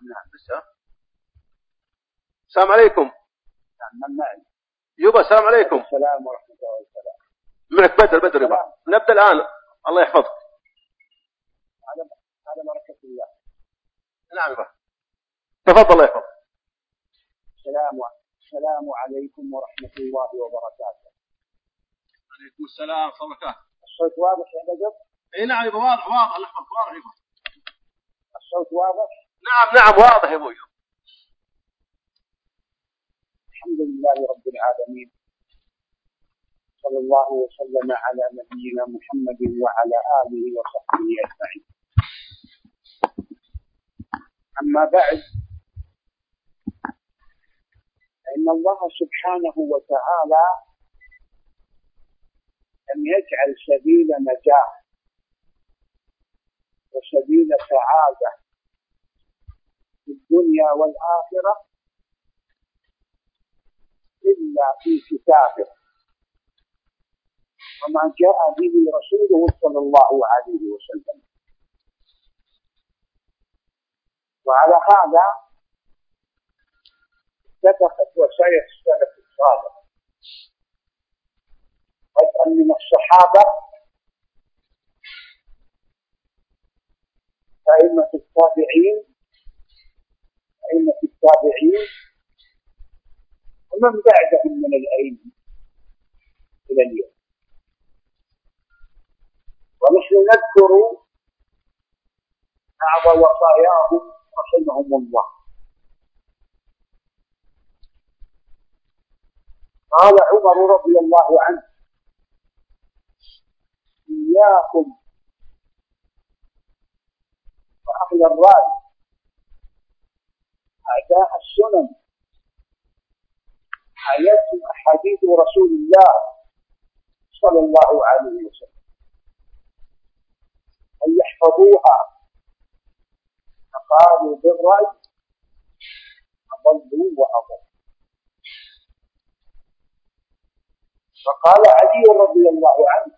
نعم نعم لسه السلام عليكم. نعم يبا السلام عليكم. السلام ورحمة الله وبركاته. منك بدر بدر يبا. نبدأ الآن. الله يحفظك. على على بركة الله. نعم يبا. تفضل الله يحفظك. السلام السلام عليكم ورحمة الله وبركاته. عليكم السلام ورحمة الله وبركاته. الصوت واضح يا بدر؟ اي نعم يبا واضح واضح. الله يحفظك واضح يبا. الصوت واضح؟ نعم نعم واضح يا أبوي. الحمد لله رب العالمين. صلى الله وسلم على نبينا محمد وعلى آله وصحبه أجمعين. أما بعد فإن الله سبحانه وتعالى لم يجعل سبيل نجاح وسبيل سعادة في الدنيا والآخرة إلا في كتابه وما جاء به رسوله صلى الله عليه وسلم. وعلى هذا اتفقت وسائل السلف الصالح بدءا من الصحابة. أئمة التابعين أئمة التابعين. ومن بعدهم من الأئمة إلى اليوم. ونحن نذكر بعض وصاياهم رحمهم الله. قال عمر رضي الله عنه إياكم وأهل الرأي أعداء السنن. آيات أحاديث رسول الله صلى الله عليه وسلم. أن يحفظوها. فقالوا بالرأي أضلوا وأضلوا. فقال علي رضي الله عنه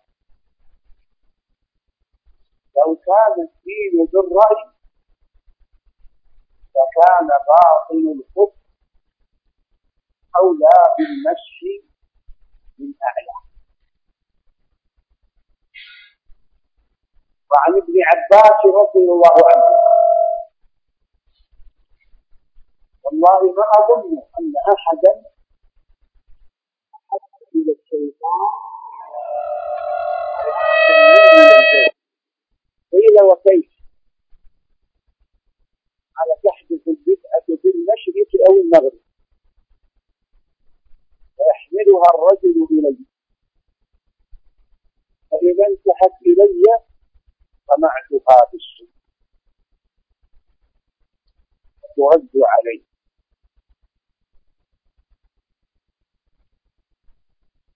لو كان الدين بالرأي لكان باطل الكفر أولى بالمشي من أعلى وعن ابن عباس رضي الله عنه. والله ما أظن أن أحدا إلى الشيطان. قيل وكيف؟ على تحدث البدعة في المشرق أو المغرب. فيحملها الرجل إلي. فإذا انتهت إلي سمعتها بالسنة ترد علي.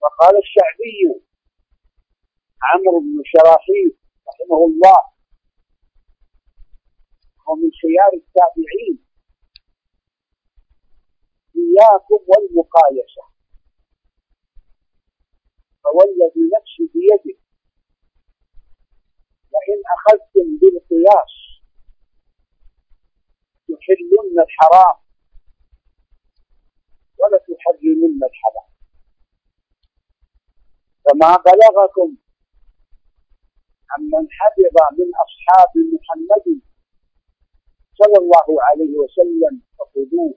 فقال الشعبي عمرو بن شراحيل رحمه الله ومن خيار التابعين. إياكم والمقايسة. فوالذي نفسي بيده. لئن أخذتم بالقياس. تحلن الحرام. ولا تحرمن الحلال. فما بلغكم عمن حفظ من أصحاب محمد صلى الله عليه وسلم فخذوه.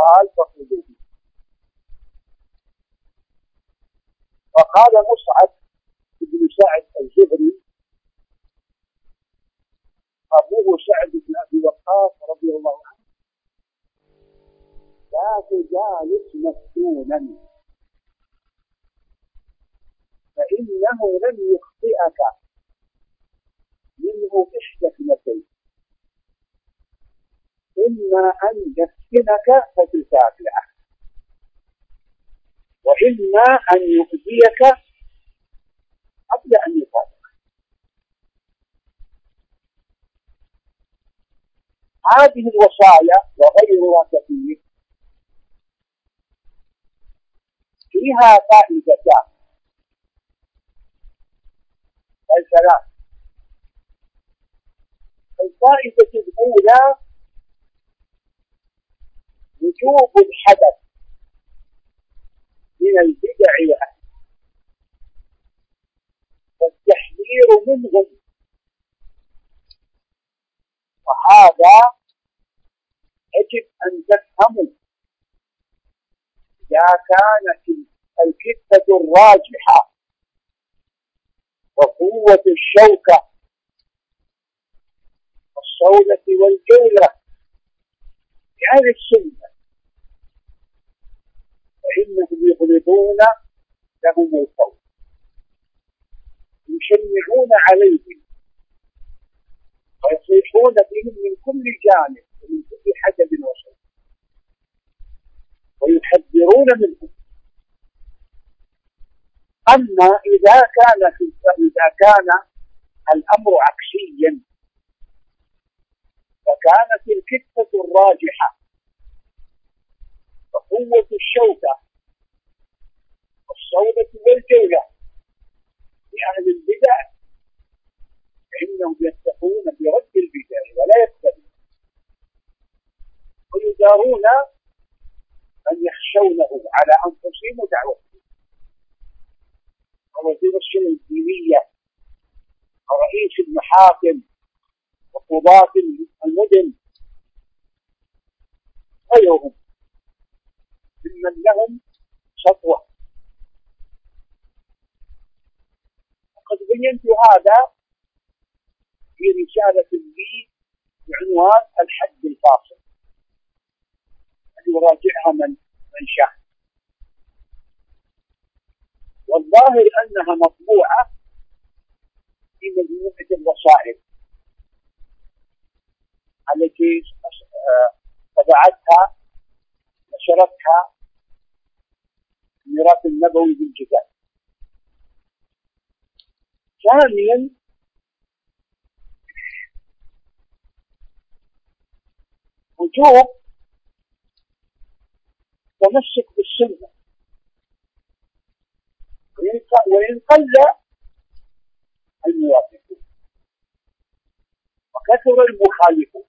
قال فخذوه. فقال مصعب بن سعد الزهري أبوه سعد بن أبي وقاص رضي الله عنه لا تجالس مفتونا. فإنه لن يخطئك. منه إحدى اثنتين. إما أن يفتنك فتتابعه وإما أن يؤذيك قبل أن يتابعك هذه الوصايا وغيرها كثير. فيها فائدتان. الفائدة الأولى وجوب الحدث من البدع وأهلها والتحذير منهم. وهذا يجب أن تفهموا. إذا كانت الكتة الراجحة وقوة الشوكة والصولة والجولة بأهل السنة فإنهم يغلبون لهم القول. يشنعون عليهم. ويصيحون بهم من كل جانب ومن كل حدب وصوت ويحذرون منهم. أما إذا كان في إذا كان الأمر عكسيا فكانت الكتة الراجحة. وقوة الشوكة. والصولة والجولة لأهل البدع فإنهم يتقون برد البدع ولا يتبعون ويدارون من يخشونه على أنفسهم ودعوتهم ووزير الشؤون الدينية ورئيس المحاكم وقضاة المدن. غيرهم ممن لهم سطوة وقد بينت هذا في رسالة لي بعنوان الحد الفاصل. يراجعها من من شاء. والظاهر انها مطبوعة في مجموعة الوسائل التي طبعتها نشرتها الميراث النبوي بالجزائر. ثانيا وجوب تمسك بالسنه وان قل الموافقون وكثر المخالفون.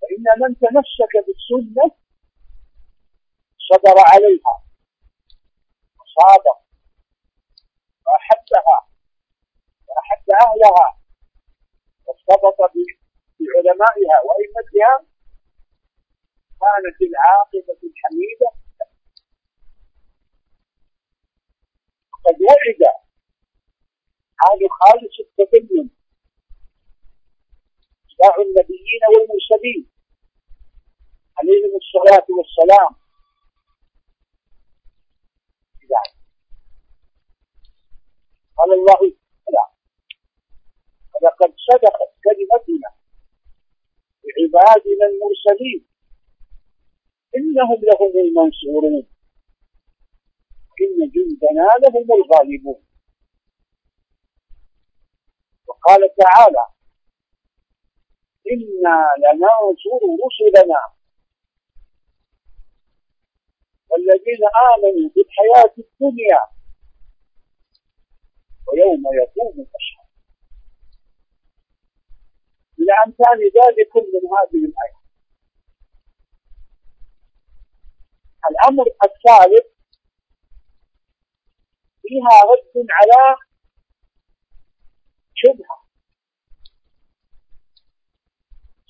فإن من تمسك بالسنة صبر عليها. وصادق وأحبها وأحب أهلها. وارتبط بعلمائها وأئمتها. كانت العاقبة الحميدة. قد وعد هذا خالص التدين اتباع النبيين والمرسلين. عليهم الصلاة والسلام. قال الله تعالى ولقد صدقت كلمتنا لعبادنا المرسلين إنهم لهم المنصورون. إن جندنا لهم الغالبون. وقال تعالى إنا لننصر رسلنا والذين آمنوا بالحياة الدنيا ويوم يقوم الأشهاد إلى أمثال ذلك من هذه الآية. الأمر الثالث فيها رد على شبهة.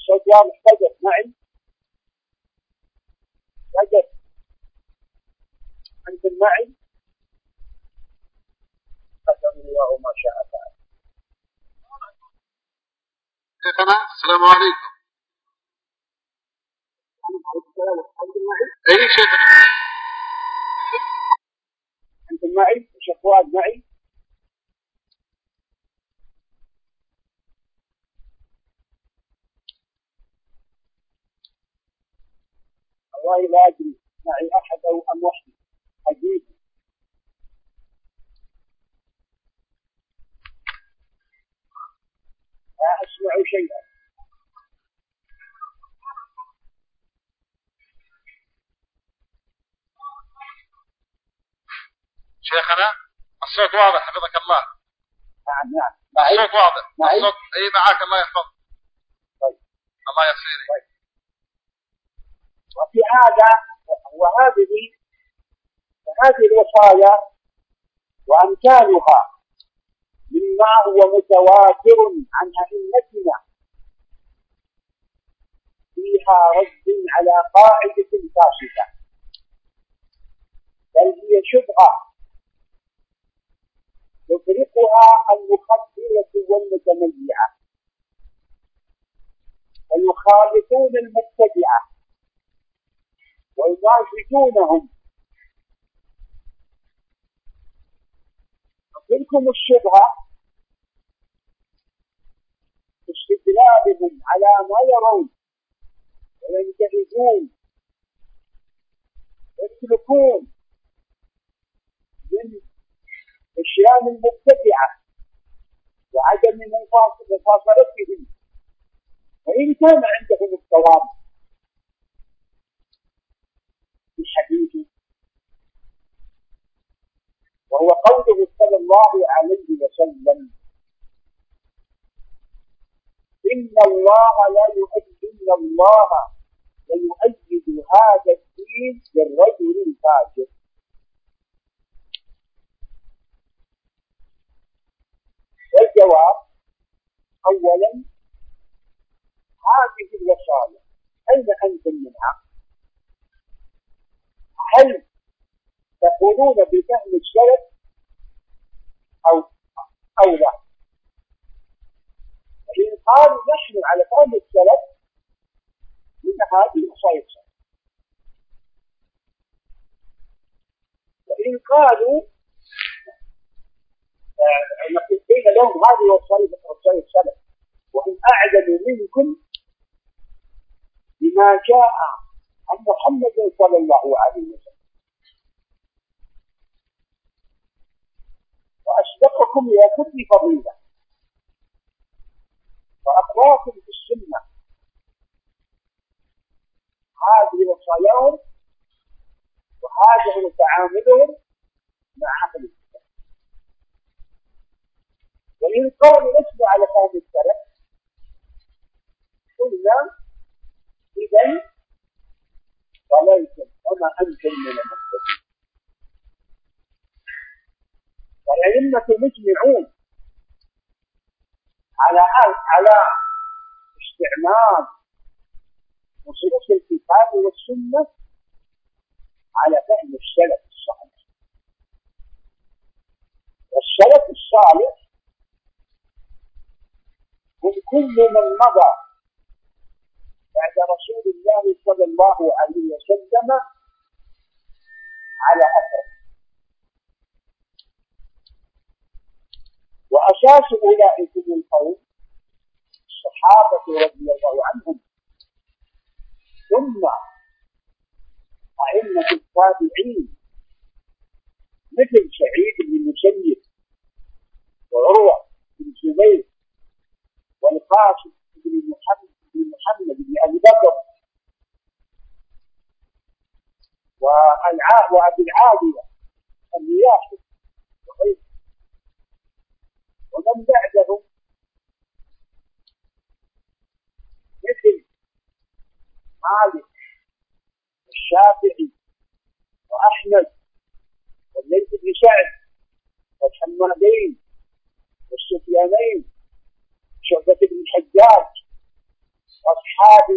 صوت واضح فجر معي فجر أنتم معي؟ قدر الله ما شاء فعل شيخنا السلام عليكم. أي شيخنا أنتم معي؟ شيخ فؤاد معي؟ والله لا أدري معي أحد أو أم وحدي شيئا شيخنا الصوت واضح حفظك الله. نعم نعم. معي الصوت واضح. معي؟ الصوت اي معاك الله يحفظك. طيب. الله يصيرك وفي هذا وهذه هذه الوصايا وأمثالها مما هو متواتر عن أئمتنا. فيها رد على قاعدة فاسدة. بل هي شبهة. تفرقها المخبرة والمتميعة. ويخالفون المبتدعة. ويناشدونهم تلكم الشبهة استدلالهم على ما يرون وينتهزون ويسلكون من الشيام المبتدعة وعدم مفاصلتهم. وإن كان عندهم الصواب في الحديث وهو قوله صلى الله عليه وسلم إن الله لا يؤيد إن الله ليؤيد هذا الدين بالرجل الفاجر والجواب أولا هذه الوصايا أين أنتم منها؟ هل تقولون بفهم السلف أو أو لا؟ فإن قالوا نحن على فهم السلف من هذه السلف وإن قالوا نقول قيل لهم هذه وصايا وصايا السلف وهم أعلم منكم بما جاء عن محمد صلى الله عليه وسلم. وأسبقكم إلى كل فضيلة. وأقواكم في السنة. هذه وصاياهم وهذا هو تعاملهم مع أهل الكتاب. قالوا لسنا على فهم السلف قلنا إذا ضللتم وما أنتم من المهتدين. والأئمة مجمعون على على استعمال نصوص الكتاب والسنة على فهم السلف الصالح. والسلف الصالح هم كل من مضى بعد رسول الله صلى الله عليه وسلم على أثره. وأساس أولئك القوم الصحابة رضي الله عنهم. ثم أئمة التابعين مثل سعيد بن المسيب وعروة بن الزبير والقاسم بن محمد بن محمد بن أبي بكر وأبي العالية الرياحي ومن بعدهم مثل مالك الشافعي وأحمد والليث بن سعد والحمادين والسفيانين شعبة بن الحجاج وأصحاب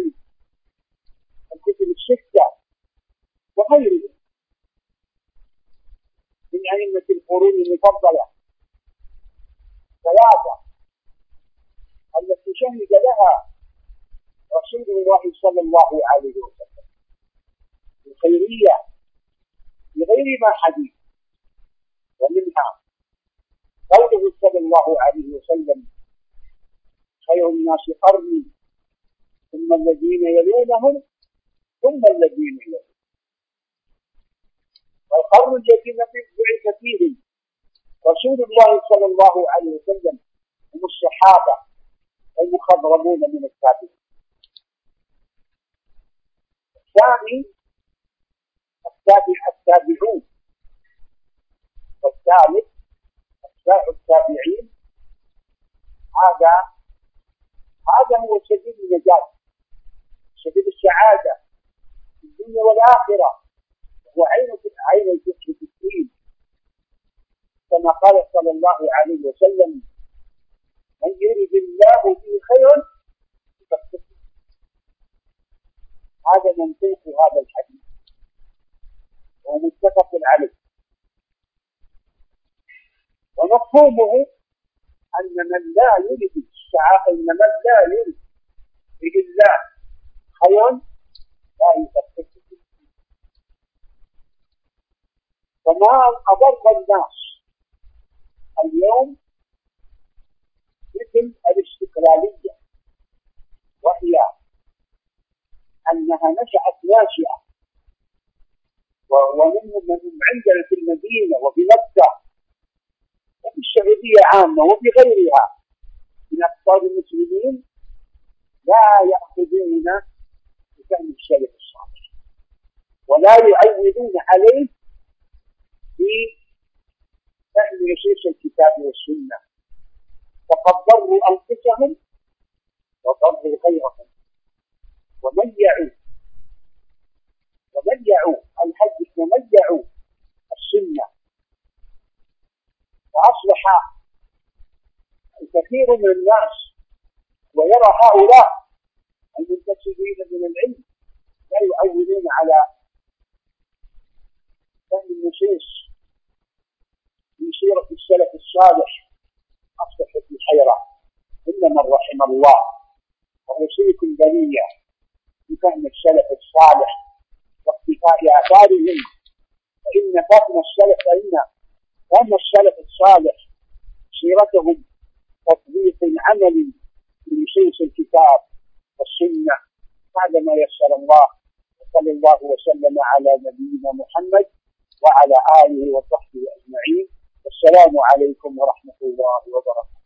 الكتب الستة وغيرهم. من أئمة القرون المفضلة ثلاثة التي شهد لها رسول الله صلى الله عليه وسلم. الخيرية بغير ما حديث ومنها قوله صلى الله عليه وسلم خير الناس قرني ثم الذين يلونهم ثم الذين يلونهم. والقرن الذي بعث فيه رسول الله صلى الله عليه وسلم هم الصحابة المخضرمون من التابعين. الثاني التابع التابعون والثالث أتباع التابعين هذا هذا هو سبيل النجاة. السعادة في الدنيا والآخرة. هو عين عين الفقه في الدين. كما قال صلى الله عليه وسلم من يرد الله به خيرا هذا منطوق هذا الحديث. ومتفق عليه. ومفهومه أن من لا يرد السعادة أن من لا يرد به الله خيرا لا يفقهه فما أضر الناس اليوم مثل الاستقلالية وهي أنها نشأت ناشئة. ومن عندنا في المدينة وفي مكة وفي السعودية عامة وفي غيرها. من أقطار المسلمين لا يأخذون بفهم السلف الصالح ولا يعودون عليه في فهم نصوص الكتاب والسنة. فقد ضروا أنفسهم وضروا غيرهم. وميعوا وميعوا الحديث وميعوا السنة. فأصبح الكثير من الناس. ويرى هؤلاء المنتسبين من العلم لا يعولون على فهم النصوص. من سيرة السلف الصالح. أصبحت الحيرة. إلا من رحم الله. وأوصيكم بنية. بفهم السلف الصالح واقتفاء آثارهم. فإن فهم السلف فإن فهم السلف الصالح سيرتهم تطبيق عملي لنصوص الكتاب والسنة. هذا ما يسر الله. وصلى الله وسلم على نبينا محمد وعلى آله وصحبه أجمعين. السلام عليكم ورحمة الله وبركاته.